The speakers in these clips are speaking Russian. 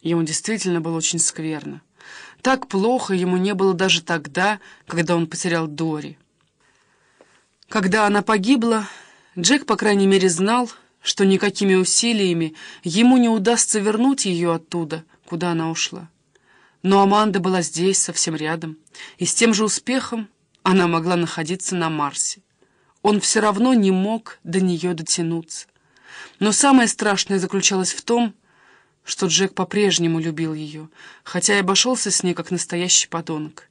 Ему действительно было очень скверно. Так плохо ему не было даже тогда, когда он потерял Дори. Когда она погибла, Джек, по крайней мере, знал, что никакими усилиями ему не удастся вернуть ее оттуда, куда она ушла. Но Аманда была здесь, совсем рядом, и с тем же успехом она могла находиться на Марсе. Он все равно не мог до нее дотянуться. Но самое страшное заключалось в том, что Джек по-прежнему любил ее, хотя и обошелся с ней как настоящий подонок.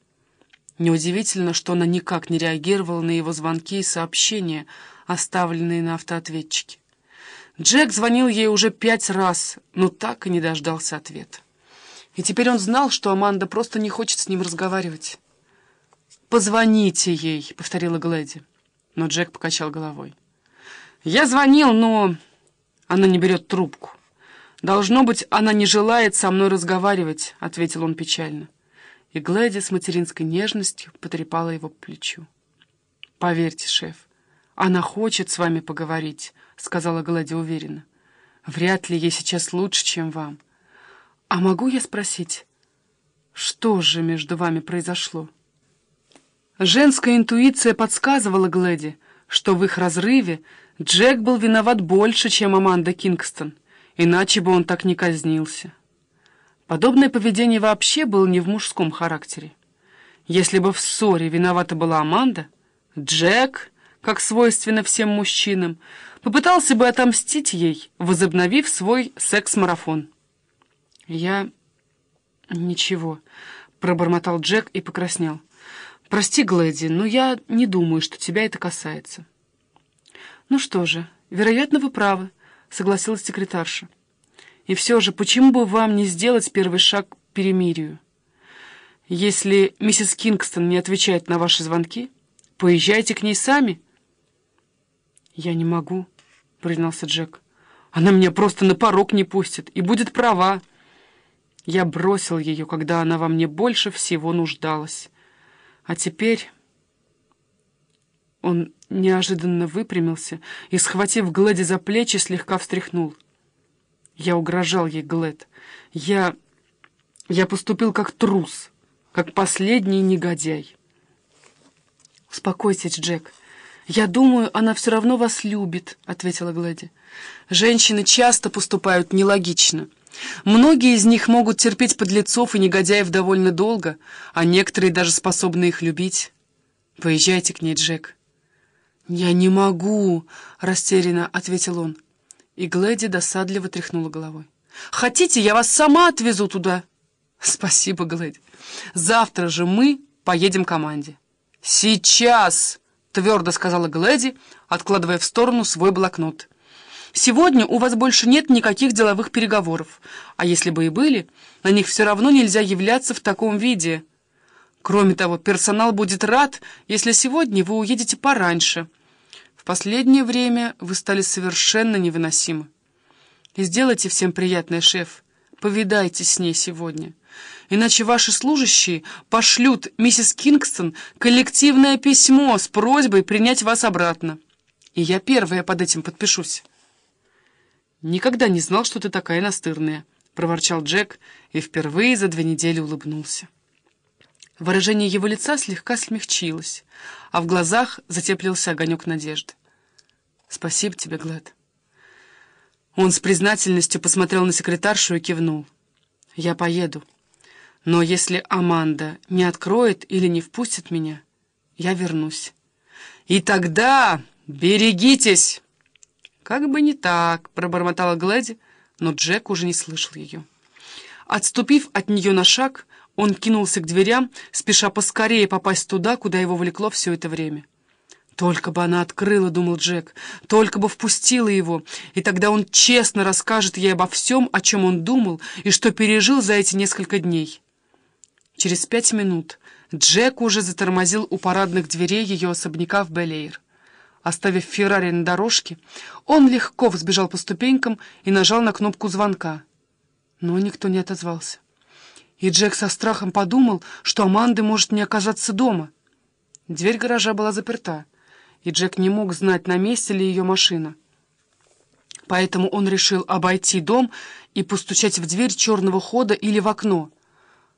Неудивительно, что она никак не реагировала на его звонки и сообщения, оставленные на автоответчике. Джек звонил ей уже пять раз, но так и не дождался ответа. И теперь он знал, что Аманда просто не хочет с ним разговаривать. «Позвоните ей», — повторила Глэди. Но Джек покачал головой. «Я звонил, но она не берет трубку». «Должно быть, она не желает со мной разговаривать», — ответил он печально. И Глэди с материнской нежностью потрепала его по плечу. «Поверьте, шеф, она хочет с вами поговорить», — сказала Глэди уверенно. «Вряд ли ей сейчас лучше, чем вам. А могу я спросить, что же между вами произошло?» Женская интуиция подсказывала Глэди, что в их разрыве Джек был виноват больше, чем Аманда Кингстон — иначе бы он так не казнился. Подобное поведение вообще было не в мужском характере. Если бы в ссоре виновата была Аманда, Джек, как свойственно всем мужчинам, попытался бы отомстить ей, возобновив свой секс-марафон. «Я... ничего», — пробормотал Джек и покраснел. «Прости, Глэди, но я не думаю, что тебя это касается». «Ну что же, вероятно, вы правы», — согласилась секретарша. «И все же, почему бы вам не сделать первый шаг к перемирию? Если миссис Кингстон не отвечает на ваши звонки, поезжайте к ней сами». «Я не могу», — признался Джек. «Она меня просто на порог не пустит и будет права. Я бросил ее, когда она во мне больше всего нуждалась. А теперь...» Он неожиданно выпрямился и, схватив Глэди за плечи, слегка встряхнул. Я угрожал ей, Глэд. Я... я поступил как трус, как последний негодяй. «Успокойтесь, Джек. Я думаю, она все равно вас любит», — ответила Глэди. «Женщины часто поступают нелогично. Многие из них могут терпеть подлецов и негодяев довольно долго, а некоторые даже способны их любить. Поезжайте к ней, Джек». «Я не могу», — растерянно ответил он. И Глэди досадливо тряхнула головой. «Хотите, я вас сама отвезу туда?» «Спасибо, Глэди. Завтра же мы поедем команде». «Сейчас!» — твердо сказала Глэди, откладывая в сторону свой блокнот. «Сегодня у вас больше нет никаких деловых переговоров, а если бы и были, на них все равно нельзя являться в таком виде. Кроме того, персонал будет рад, если сегодня вы уедете пораньше» последнее время вы стали совершенно невыносимы. И сделайте всем приятное, шеф. Повидайтесь с ней сегодня. Иначе ваши служащие пошлют миссис Кингстон коллективное письмо с просьбой принять вас обратно. И я первая под этим подпишусь. «Никогда не знал, что ты такая настырная», — проворчал Джек и впервые за две недели улыбнулся. Выражение его лица слегка смягчилось, а в глазах затеплился огонек надежды. «Спасибо тебе, Глэд». Он с признательностью посмотрел на секретаршу и кивнул. «Я поеду. Но если Аманда не откроет или не впустит меня, я вернусь. И тогда берегитесь!» «Как бы не так», — пробормотала Глэди, но Джек уже не слышал ее. Отступив от нее на шаг, он кинулся к дверям, спеша поскорее попасть туда, куда его влекло все это время. «Только бы она открыла», — думал Джек, — «только бы впустила его, и тогда он честно расскажет ей обо всем, о чем он думал и что пережил за эти несколько дней». Через пять минут Джек уже затормозил у парадных дверей ее особняка в Белэйр. Оставив Феррари на дорожке, он легко взбежал по ступенькам и нажал на кнопку звонка. Но никто не отозвался и Джек со страхом подумал, что Аманды может не оказаться дома. Дверь гаража была заперта, и Джек не мог знать, на месте ли ее машина. Поэтому он решил обойти дом и постучать в дверь черного хода или в окно.